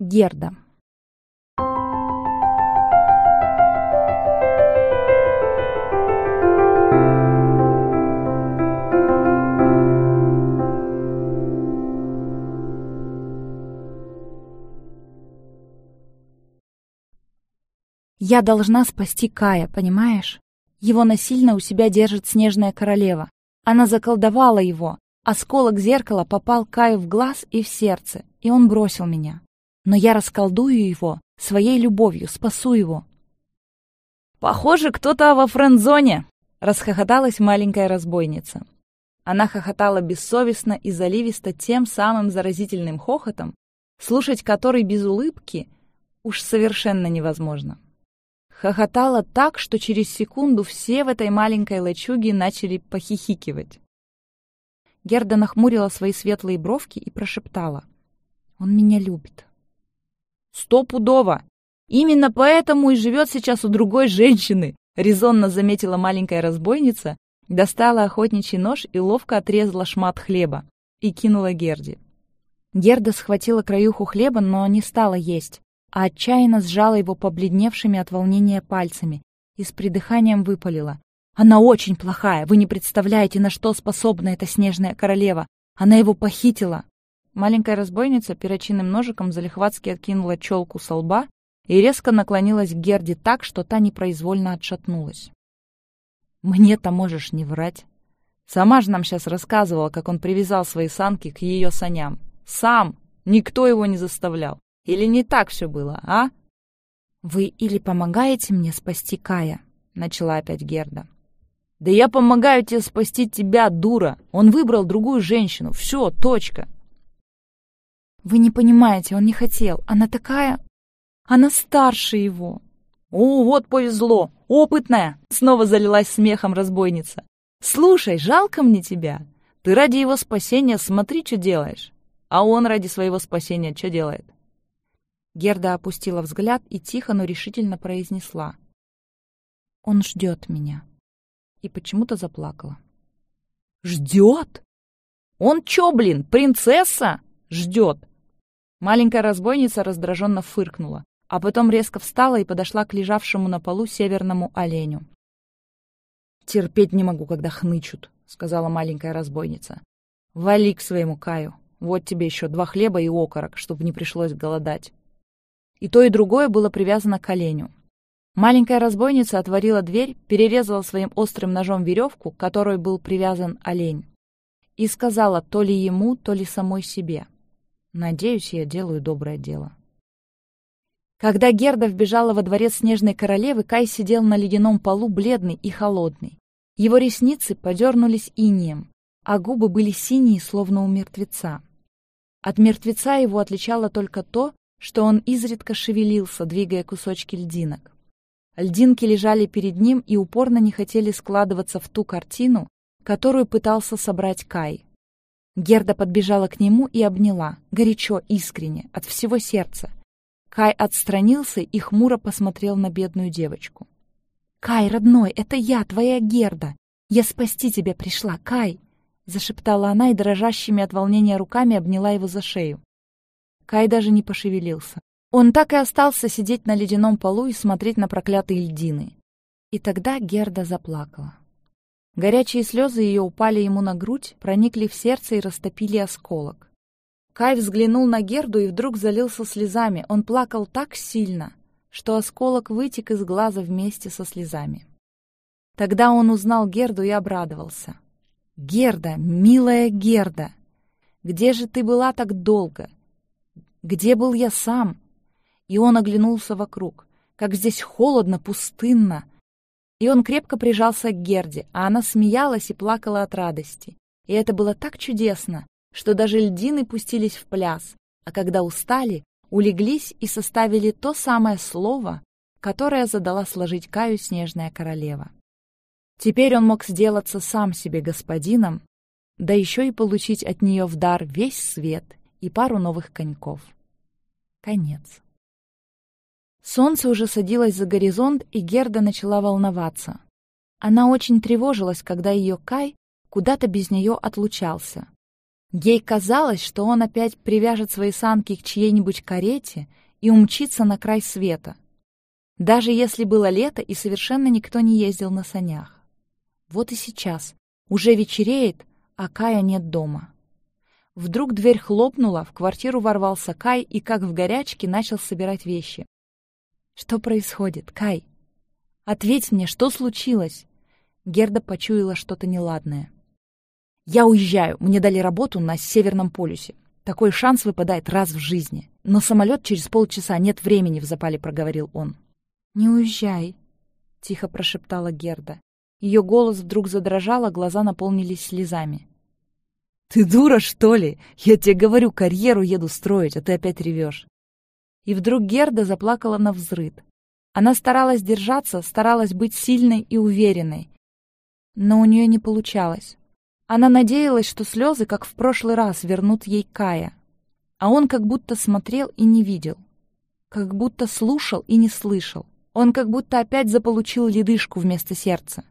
Герда. Я должна спасти Кая, понимаешь? Его насильно у себя держит снежная королева. Она заколдовала его. Осколок зеркала попал Каю в глаз и в сердце, и он бросил меня. Но я расколдую его своей любовью, спасу его. «Похоже, кто-то во френдзоне!» — расхохоталась маленькая разбойница. Она хохотала бессовестно и заливисто тем самым заразительным хохотом, слушать который без улыбки уж совершенно невозможно. Хохотала так, что через секунду все в этой маленькой лачуге начали похихикивать. Герда нахмурила свои светлые бровки и прошептала. «Он меня любит». «Стопудово! Именно поэтому и живет сейчас у другой женщины!» резонно заметила маленькая разбойница, достала охотничий нож и ловко отрезала шмат хлеба и кинула Герде. Герда схватила краюху хлеба, но не стала есть, а отчаянно сжала его побледневшими от волнения пальцами и с придыханием выпалила. «Она очень плохая! Вы не представляете, на что способна эта снежная королева! Она его похитила!» Маленькая разбойница перочинным ножиком залихватски откинула челку со лба и резко наклонилась к Герде так, что та непроизвольно отшатнулась. «Мне-то можешь не врать. Сама же нам сейчас рассказывала, как он привязал свои санки к ее саням. Сам! Никто его не заставлял. Или не так все было, а?» «Вы или помогаете мне спасти Кая?» — начала опять Герда. «Да я помогаю тебе спасти тебя, дура! Он выбрал другую женщину. Все, точка!» Вы не понимаете, он не хотел. Она такая... Она старше его. О, вот повезло. Опытная. Снова залилась смехом разбойница. Слушай, жалко мне тебя. Ты ради его спасения смотри, что делаешь. А он ради своего спасения что делает? Герда опустила взгляд и тихо, но решительно произнесла. Он ждет меня. И почему-то заплакала. Ждет? Он чё, блин, принцесса? Ждет. Маленькая разбойница раздраженно фыркнула, а потом резко встала и подошла к лежавшему на полу северному оленю. «Терпеть не могу, когда хнычут», — сказала маленькая разбойница. «Вали к своему Каю. Вот тебе еще два хлеба и окорок, чтобы не пришлось голодать». И то, и другое было привязано к оленю. Маленькая разбойница отворила дверь, перерезала своим острым ножом веревку, к которой был привязан олень, и сказала то ли ему, то ли самой себе — Надеюсь, я делаю доброе дело. Когда Герда вбежала во дворец Снежной Королевы, Кай сидел на ледяном полу, бледный и холодный. Его ресницы подернулись инием, а губы были синие, словно у мертвеца. От мертвеца его отличало только то, что он изредка шевелился, двигая кусочки льдинок. Льдинки лежали перед ним и упорно не хотели складываться в ту картину, которую пытался собрать Кай. Герда подбежала к нему и обняла, горячо, искренне, от всего сердца. Кай отстранился и хмуро посмотрел на бедную девочку. «Кай, родной, это я, твоя Герда! Я спасти тебя пришла, Кай!» Зашептала она и дрожащими от волнения руками обняла его за шею. Кай даже не пошевелился. Он так и остался сидеть на ледяном полу и смотреть на проклятые льдины. И тогда Герда заплакала. Горячие слезы ее упали ему на грудь, проникли в сердце и растопили осколок. Кай взглянул на Герду и вдруг залился слезами. Он плакал так сильно, что осколок вытек из глаза вместе со слезами. Тогда он узнал Герду и обрадовался. «Герда, милая Герда, где же ты была так долго? Где был я сам?» И он оглянулся вокруг. Как здесь холодно, пустынно, и он крепко прижался к Герде, а она смеялась и плакала от радости. И это было так чудесно, что даже льдины пустились в пляс, а когда устали, улеглись и составили то самое слово, которое задала сложить Каю снежная королева. Теперь он мог сделаться сам себе господином, да еще и получить от нее в дар весь свет и пару новых коньков. Конец. Солнце уже садилось за горизонт, и Герда начала волноваться. Она очень тревожилась, когда ее Кай куда-то без нее отлучался. Ей казалось, что он опять привяжет свои санки к чьей-нибудь карете и умчится на край света. Даже если было лето и совершенно никто не ездил на санях. Вот и сейчас. Уже вечереет, а Кая нет дома. Вдруг дверь хлопнула, в квартиру ворвался Кай и, как в горячке, начал собирать вещи. «Что происходит, Кай? Ответь мне, что случилось?» Герда почуяла что-то неладное. «Я уезжаю, мне дали работу на Северном полюсе. Такой шанс выпадает раз в жизни. Но самолет через полчаса, нет времени», — в запале проговорил он. «Не уезжай», — тихо прошептала Герда. Ее голос вдруг задрожал, а глаза наполнились слезами. «Ты дура, что ли? Я тебе говорю, карьеру еду строить, а ты опять ревешь». И вдруг Герда заплакала на взрыд. Она старалась держаться, старалась быть сильной и уверенной. Но у нее не получалось. Она надеялась, что слезы, как в прошлый раз, вернут ей Кая. А он как будто смотрел и не видел. Как будто слушал и не слышал. Он как будто опять заполучил ледышку вместо сердца.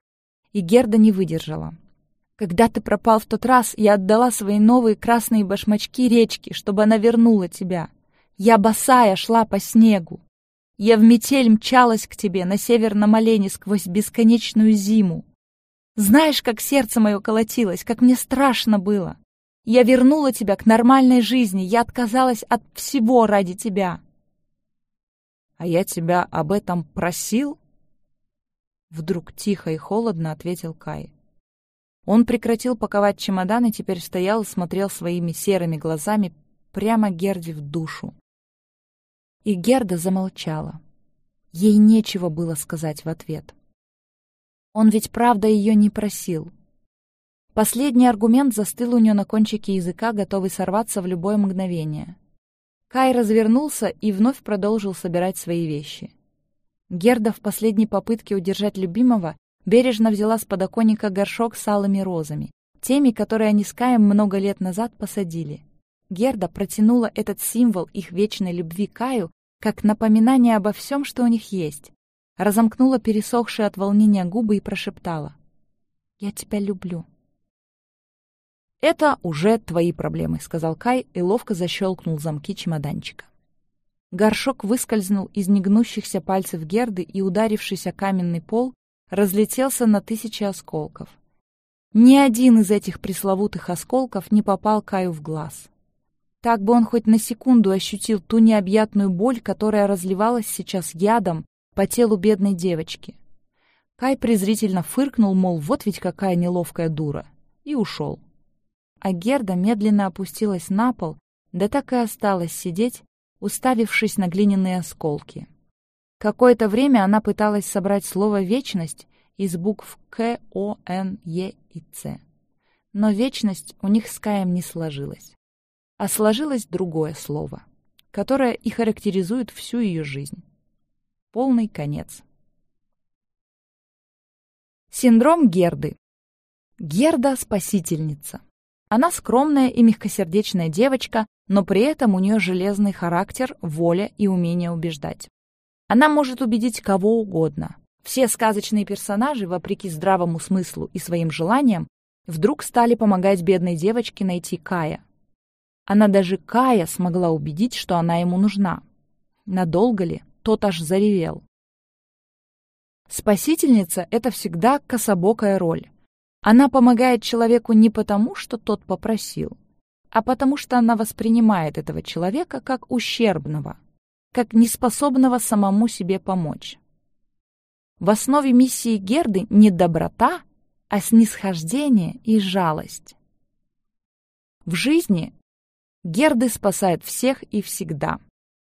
И Герда не выдержала. Когда ты пропал в тот раз, я отдала свои новые красные башмачки речке, чтобы она вернула тебя. Я босая шла по снегу. Я в метель мчалась к тебе на северном олене сквозь бесконечную зиму. Знаешь, как сердце мое колотилось, как мне страшно было. Я вернула тебя к нормальной жизни, я отказалась от всего ради тебя. А я тебя об этом просил? Вдруг тихо и холодно ответил Кай. Он прекратил паковать чемодан и теперь стоял и смотрел своими серыми глазами прямо Герде в душу. И Герда замолчала. Ей нечего было сказать в ответ. Он ведь правда ее не просил. Последний аргумент застыл у нее на кончике языка, готовый сорваться в любое мгновение. Кай развернулся и вновь продолжил собирать свои вещи. Герда в последней попытке удержать любимого бережно взяла с подоконника горшок с алыми розами, теми, которые они с Каем много лет назад посадили. Герда протянула этот символ их вечной любви Каю как напоминание обо всем, что у них есть. Разомкнула пересохшие от волнения губы и прошептала. «Я тебя люблю». «Это уже твои проблемы», — сказал Кай и ловко защелкнул замки чемоданчика. Горшок выскользнул из негнущихся пальцев Герды и, ударившись о каменный пол, разлетелся на тысячи осколков. Ни один из этих пресловутых осколков не попал Каю в глаз. Так бы он хоть на секунду ощутил ту необъятную боль, которая разливалась сейчас ядом по телу бедной девочки. Кай презрительно фыркнул, мол, вот ведь какая неловкая дура, и ушел. А Герда медленно опустилась на пол, да так и осталась сидеть, уставившись на глиняные осколки. Какое-то время она пыталась собрать слово «вечность» из букв К, О, Н, Е и Ц. Но вечность у них с Каем не сложилась. А сложилось другое слово, которое и характеризует всю ее жизнь. Полный конец. Синдром Герды. Герда — спасительница. Она скромная и мягкосердечная девочка, но при этом у нее железный характер, воля и умение убеждать. Она может убедить кого угодно. Все сказочные персонажи, вопреки здравому смыслу и своим желаниям, вдруг стали помогать бедной девочке найти Кая. Она даже Кая смогла убедить, что она ему нужна. Надолго ли? Тот аж заревел. Спасительница — это всегда кособокая роль. Она помогает человеку не потому, что тот попросил, а потому что она воспринимает этого человека как ущербного, как неспособного самому себе помочь. В основе миссии Герды не доброта, а снисхождение и жалость. В жизни Герды спасают всех и всегда.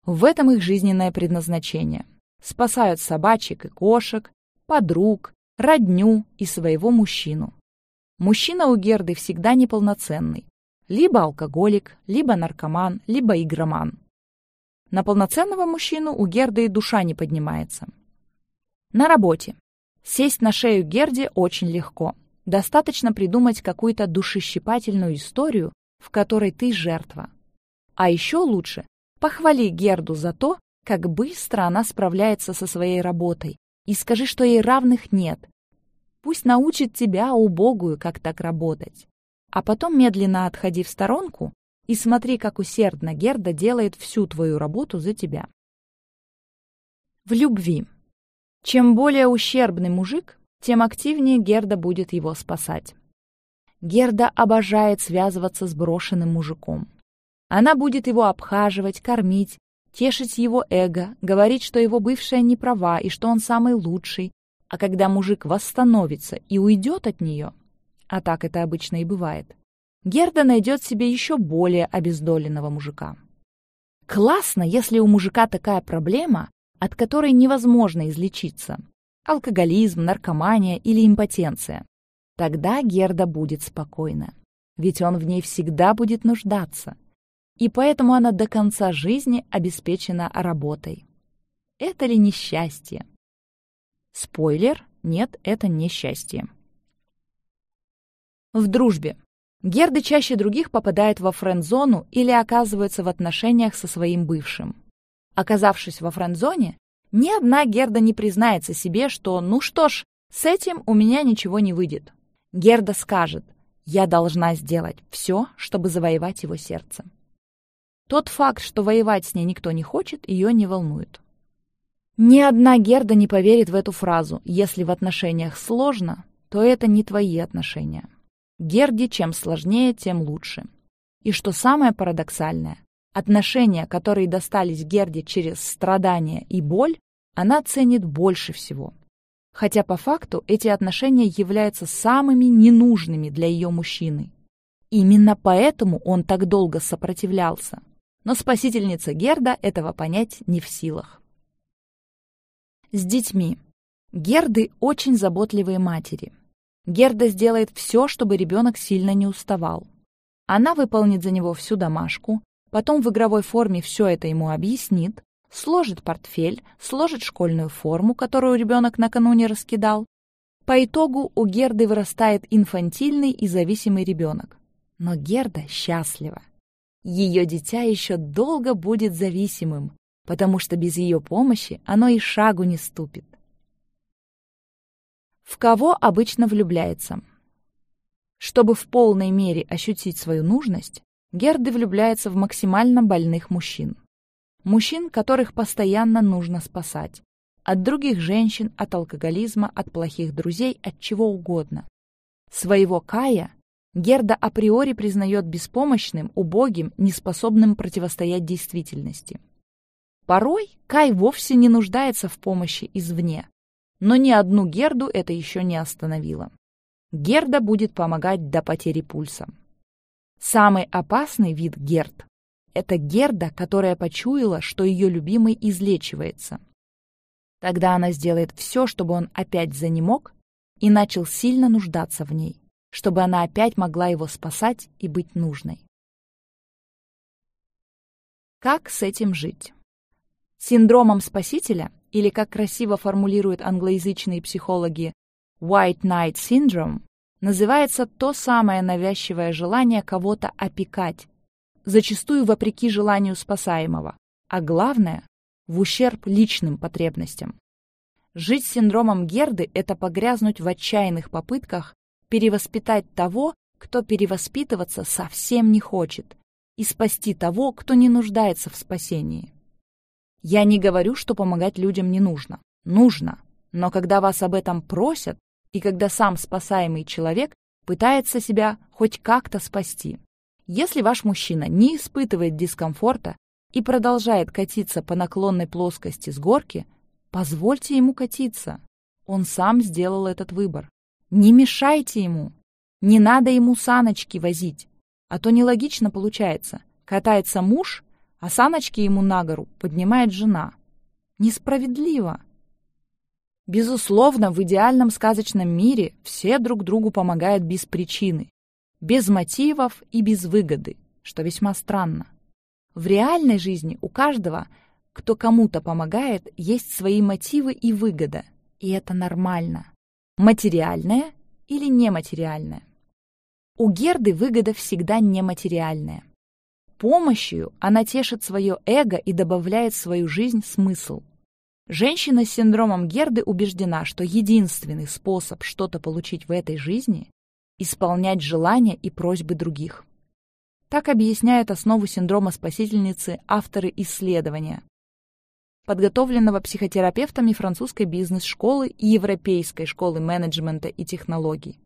В этом их жизненное предназначение. Спасают собачек и кошек, подруг, родню и своего мужчину. Мужчина у Герды всегда неполноценный. Либо алкоголик, либо наркоман, либо игроман. На полноценного мужчину у Герды и душа не поднимается. На работе. Сесть на шею Герде очень легко. Достаточно придумать какую-то душещипательную историю, в которой ты жертва. А еще лучше похвали Герду за то, как быстро она справляется со своей работой, и скажи, что ей равных нет. Пусть научит тебя, убогую, как так работать. а потом медленно отходи в сторонку и смотри, как усердно Герда делает всю твою работу за тебя. В любви. Чем более ущербный мужик, тем активнее Герда будет его спасать. Герда обожает связываться с брошенным мужиком. Она будет его обхаживать, кормить, тешить его эго, говорить, что его бывшая не права и что он самый лучший, а когда мужик восстановится и уйдет от нее, а так это обычно и бывает, Герда найдет себе еще более обездоленного мужика. Классно, если у мужика такая проблема, от которой невозможно излечиться. Алкоголизм, наркомания или импотенция. Тогда Герда будет спокойна. Ведь он в ней всегда будет нуждаться. И поэтому она до конца жизни обеспечена работой. Это ли несчастье? Спойлер, нет, это не счастье. В дружбе. Герда чаще других попадает во френд-зону или оказывается в отношениях со своим бывшим. Оказавшись во френд-зоне, ни одна Герда не признается себе, что «ну что ж, с этим у меня ничего не выйдет». Герда скажет «я должна сделать все, чтобы завоевать его сердце». Тот факт, что воевать с ней никто не хочет, ее не волнует. Ни одна Герда не поверит в эту фразу «если в отношениях сложно, то это не твои отношения». Герде чем сложнее, тем лучше. И что самое парадоксальное, отношения, которые достались Герде через страдания и боль, она ценит больше всего. Хотя по факту эти отношения являются самыми ненужными для ее мужчины. Именно поэтому он так долго сопротивлялся. Но спасительница Герда этого понять не в силах. С детьми. Герды очень заботливые матери – Герда сделает все, чтобы ребенок сильно не уставал. Она выполнит за него всю домашку, потом в игровой форме все это ему объяснит, сложит портфель, сложит школьную форму, которую ребенок накануне раскидал. По итогу у Герды вырастает инфантильный и зависимый ребенок. Но Герда счастлива. Ее дитя еще долго будет зависимым, потому что без ее помощи оно и шагу не ступит. В кого обычно влюбляется? Чтобы в полной мере ощутить свою нужность, Герды влюбляется в максимально больных мужчин. Мужчин, которых постоянно нужно спасать. От других женщин, от алкоголизма, от плохих друзей, от чего угодно. Своего Кая Герда априори признает беспомощным, убогим, неспособным противостоять действительности. Порой Кай вовсе не нуждается в помощи извне, но ни одну Герду это еще не остановило. Герда будет помогать до потери пульса. Самый опасный вид Герд – это Герда, которая почуяла, что ее любимый излечивается. Тогда она сделает все, чтобы он опять занемог и начал сильно нуждаться в ней, чтобы она опять могла его спасать и быть нужной. Как с этим жить? Синдромом спасителя или, как красиво формулируют англоязычные психологи, White Knight Syndrome, называется то самое навязчивое желание кого-то опекать, зачастую вопреки желанию спасаемого, а главное – в ущерб личным потребностям. Жить с синдромом Герды – это погрязнуть в отчаянных попытках перевоспитать того, кто перевоспитываться совсем не хочет, и спасти того, кто не нуждается в спасении. Я не говорю, что помогать людям не нужно. Нужно. Но когда вас об этом просят, и когда сам спасаемый человек пытается себя хоть как-то спасти. Если ваш мужчина не испытывает дискомфорта и продолжает катиться по наклонной плоскости с горки, позвольте ему катиться. Он сам сделал этот выбор. Не мешайте ему. Не надо ему саночки возить. А то нелогично получается. Катается муж, а саночки ему на гору поднимает жена. Несправедливо. Безусловно, в идеальном сказочном мире все друг другу помогают без причины, без мотивов и без выгоды, что весьма странно. В реальной жизни у каждого, кто кому-то помогает, есть свои мотивы и выгода, и это нормально. Материальная или нематериальная. У Герды выгода всегда нематериальная помощью она тешит свое эго и добавляет в свою жизнь смысл. Женщина с синдромом Герды убеждена, что единственный способ что-то получить в этой жизни исполнять желания и просьбы других. Так объясняют основу синдрома спасительницы авторы исследования, подготовленного психотерапевтами французской бизнес-школы и Европейской школы менеджмента и технологий.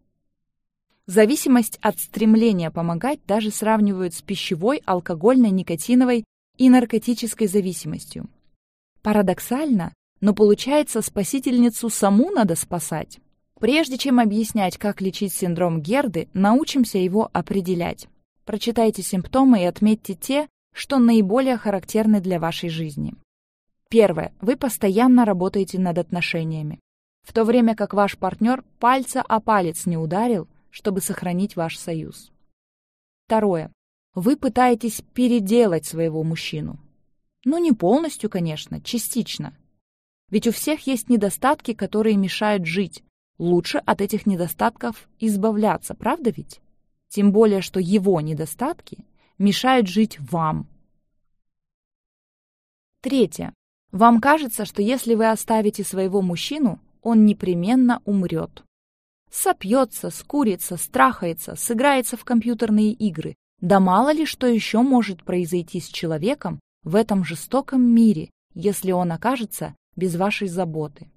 Зависимость от стремления помогать даже сравнивают с пищевой, алкогольной, никотиновой и наркотической зависимостью. Парадоксально, но получается, спасительницу саму надо спасать. Прежде чем объяснять, как лечить синдром Герды, научимся его определять. Прочитайте симптомы и отметьте те, что наиболее характерны для вашей жизни. Первое. Вы постоянно работаете над отношениями. В то время как ваш партнер пальца о палец не ударил, чтобы сохранить ваш союз. Второе. Вы пытаетесь переделать своего мужчину. Ну, не полностью, конечно, частично. Ведь у всех есть недостатки, которые мешают жить. Лучше от этих недостатков избавляться, правда ведь? Тем более, что его недостатки мешают жить вам. Третье. Вам кажется, что если вы оставите своего мужчину, он непременно умрет. Сопьется, скурится, страхается, сыграется в компьютерные игры. Да мало ли что еще может произойти с человеком в этом жестоком мире, если он окажется без вашей заботы.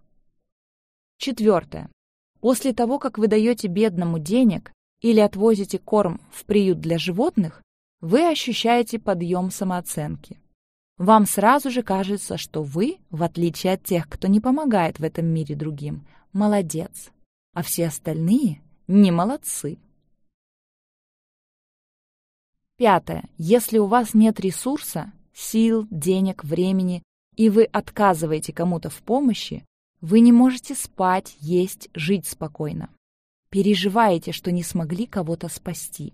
Четвертое. После того, как вы даете бедному денег или отвозите корм в приют для животных, вы ощущаете подъем самооценки. Вам сразу же кажется, что вы, в отличие от тех, кто не помогает в этом мире другим, молодец а все остальные не молодцы. Пятое. Если у вас нет ресурса, сил, денег, времени, и вы отказываете кому-то в помощи, вы не можете спать, есть, жить спокойно. Переживаете, что не смогли кого-то спасти.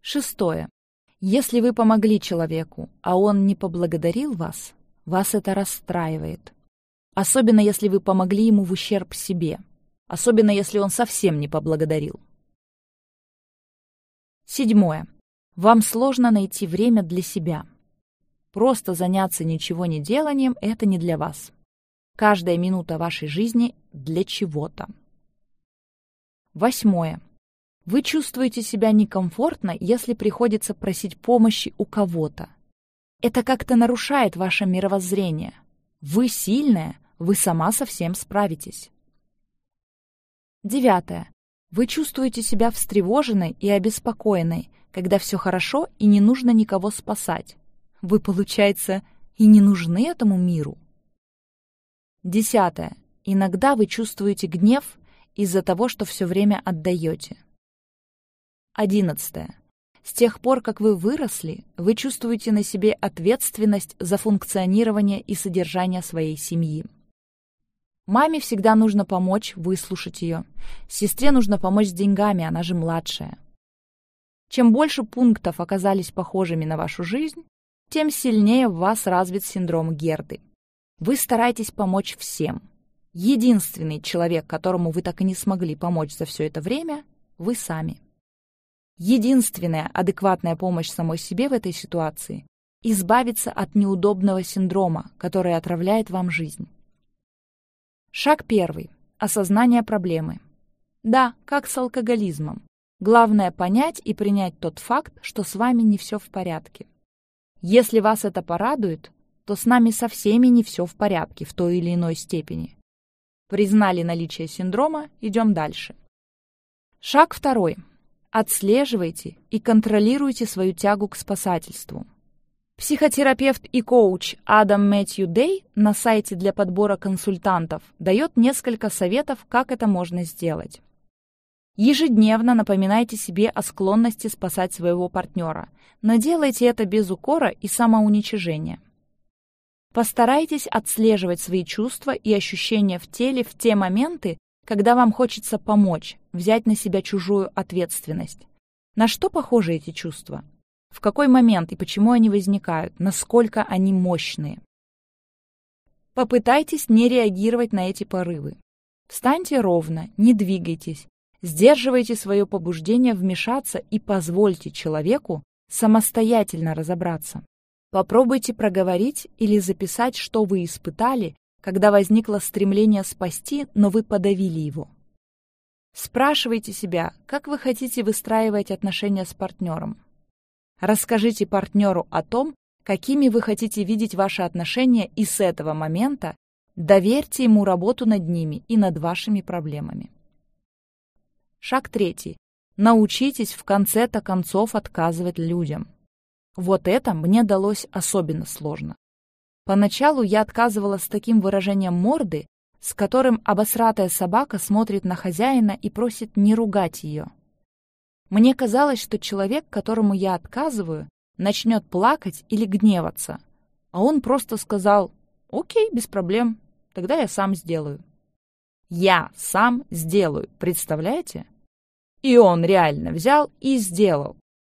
Шестое. Если вы помогли человеку, а он не поблагодарил вас, вас это расстраивает. Особенно, если вы помогли ему в ущерб себе. Особенно, если он совсем не поблагодарил. Седьмое. Вам сложно найти время для себя. Просто заняться ничего не деланием – это не для вас. Каждая минута вашей жизни для чего-то. Восьмое. Вы чувствуете себя некомфортно, если приходится просить помощи у кого-то. Это как-то нарушает ваше мировоззрение. Вы сильная, вы сама со всем справитесь. Девятое. Вы чувствуете себя встревоженной и обеспокоенной, когда все хорошо и не нужно никого спасать. Вы, получается, и не нужны этому миру. Десятое. Иногда вы чувствуете гнев из-за того, что все время отдаете. Одиннадцатое. С тех пор, как вы выросли, вы чувствуете на себе ответственность за функционирование и содержание своей семьи. Маме всегда нужно помочь выслушать ее. Сестре нужно помочь с деньгами, она же младшая. Чем больше пунктов оказались похожими на вашу жизнь, тем сильнее в вас развит синдром Герды. Вы стараетесь помочь всем. Единственный человек, которому вы так и не смогли помочь за все это время, вы сами. Единственная адекватная помощь самой себе в этой ситуации – избавиться от неудобного синдрома, который отравляет вам жизнь. Шаг первый. Осознание проблемы. Да, как с алкоголизмом. Главное понять и принять тот факт, что с вами не все в порядке. Если вас это порадует, то с нами со всеми не все в порядке в той или иной степени. Признали наличие синдрома, идем дальше. Шаг второй. Отслеживайте и контролируйте свою тягу к спасательству. Психотерапевт и коуч Адам Мэтью Дэй на сайте для подбора консультантов дает несколько советов, как это можно сделать. Ежедневно напоминайте себе о склонности спасать своего партнера, но делайте это без укора и самоуничижения. Постарайтесь отслеживать свои чувства и ощущения в теле в те моменты, когда вам хочется помочь, взять на себя чужую ответственность. На что похожи эти чувства? В какой момент и почему они возникают? Насколько они мощные? Попытайтесь не реагировать на эти порывы. Встаньте ровно, не двигайтесь. Сдерживайте свое побуждение вмешаться и позвольте человеку самостоятельно разобраться. Попробуйте проговорить или записать, что вы испытали, когда возникло стремление спасти, но вы подавили его. Спрашивайте себя, как вы хотите выстраивать отношения с партнером. Расскажите партнеру о том, какими вы хотите видеть ваши отношения, и с этого момента доверьте ему работу над ними и над вашими проблемами. Шаг третий. Научитесь в конце-то концов отказывать людям. Вот это мне далось особенно сложно. Поначалу я отказывала с таким выражением морды, с которым обосратая собака смотрит на хозяина и просит не ругать ее. Мне казалось, что человек, которому я отказываю, начнет плакать или гневаться, а он просто сказал «Окей, без проблем, тогда я сам сделаю». Я сам сделаю, представляете? И он реально взял и сделал.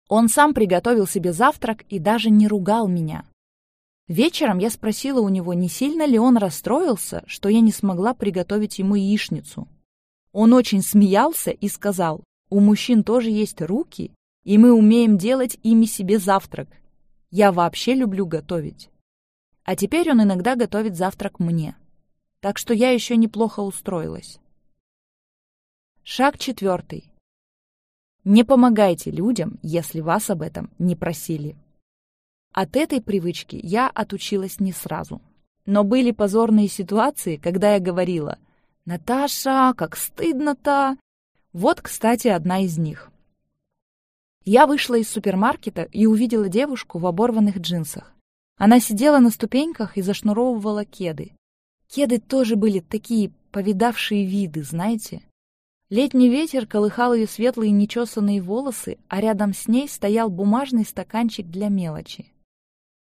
Он сам приготовил себе завтрак и даже не ругал меня. Вечером я спросила у него, не сильно ли он расстроился, что я не смогла приготовить ему яичницу. Он очень смеялся и сказал, у мужчин тоже есть руки, и мы умеем делать ими себе завтрак. Я вообще люблю готовить. А теперь он иногда готовит завтрак мне. Так что я еще неплохо устроилась. Шаг четвертый. Не помогайте людям, если вас об этом не просили. От этой привычки я отучилась не сразу. Но были позорные ситуации, когда я говорила «Наташа, как стыдно-то!» Вот, кстати, одна из них. Я вышла из супермаркета и увидела девушку в оборванных джинсах. Она сидела на ступеньках и зашнуровывала кеды. Кеды тоже были такие повидавшие виды, знаете. Летний ветер колыхал ее светлые нечесанные волосы, а рядом с ней стоял бумажный стаканчик для мелочи.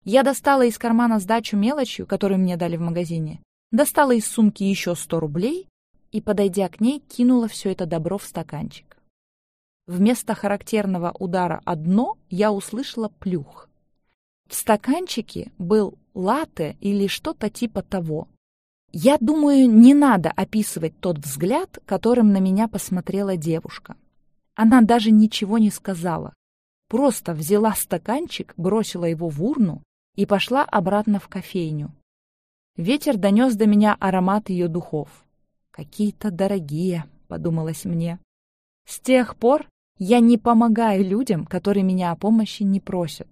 Я достала из кармана сдачу мелочью, которую мне дали в магазине, достала из сумки еще сто рублей и, подойдя к ней, кинула все это добро в стаканчик. Вместо характерного удара «одно» я услышала плюх. В стаканчике был латте или что-то типа того. Я думаю, не надо описывать тот взгляд, которым на меня посмотрела девушка. Она даже ничего не сказала. Просто взяла стаканчик, бросила его в урну и пошла обратно в кофейню. Ветер донес до меня аромат ее духов. «Какие-то дорогие», — подумалось мне. С тех пор я не помогаю людям, которые меня о помощи не просят.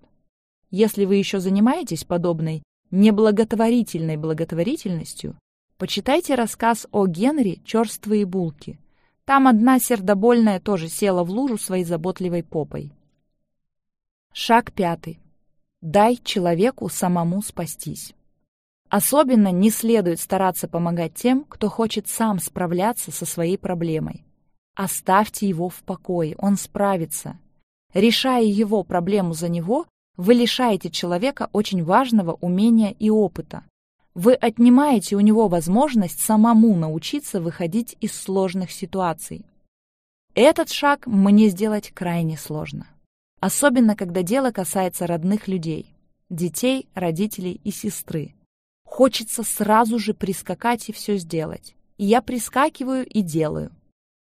Если вы еще занимаетесь подобной неблаготворительной благотворительностью, почитайте рассказ о Генри «Черствые булки». Там одна сердобольная тоже села в лужу своей заботливой попой. Шаг пятый. Дай человеку самому спастись. Особенно не следует стараться помогать тем, кто хочет сам справляться со своей проблемой. Оставьте его в покое, он справится. Решая его проблему за него, вы лишаете человека очень важного умения и опыта. Вы отнимаете у него возможность самому научиться выходить из сложных ситуаций. Этот шаг мне сделать крайне сложно. Особенно, когда дело касается родных людей, детей, родителей и сестры. Хочется сразу же прискакать и все сделать. И я прискакиваю и делаю.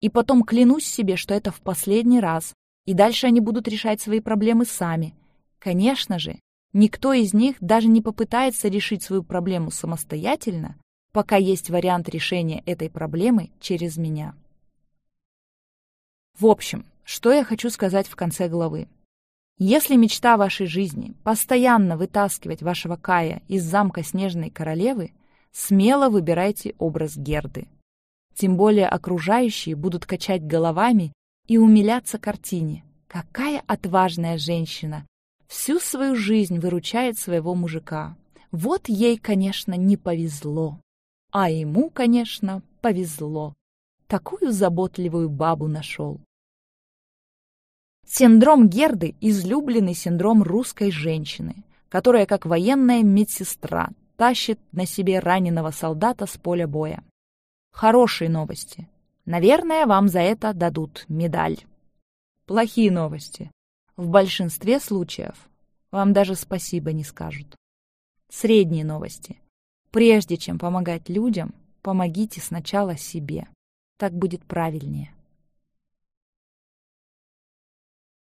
И потом клянусь себе, что это в последний раз, и дальше они будут решать свои проблемы сами. Конечно же, никто из них даже не попытается решить свою проблему самостоятельно, пока есть вариант решения этой проблемы через меня. В общем, что я хочу сказать в конце главы. Если мечта вашей жизни — постоянно вытаскивать вашего Кая из замка Снежной Королевы, смело выбирайте образ Герды. Тем более окружающие будут качать головами и умиляться картине. Какая отважная женщина! Всю свою жизнь выручает своего мужика. Вот ей, конечно, не повезло. А ему, конечно, повезло. Такую заботливую бабу нашел. Синдром Герды – излюбленный синдром русской женщины, которая, как военная медсестра, тащит на себе раненого солдата с поля боя. Хорошие новости. Наверное, вам за это дадут медаль. Плохие новости. В большинстве случаев вам даже спасибо не скажут. Средние новости. Прежде чем помогать людям, помогите сначала себе. Так будет правильнее.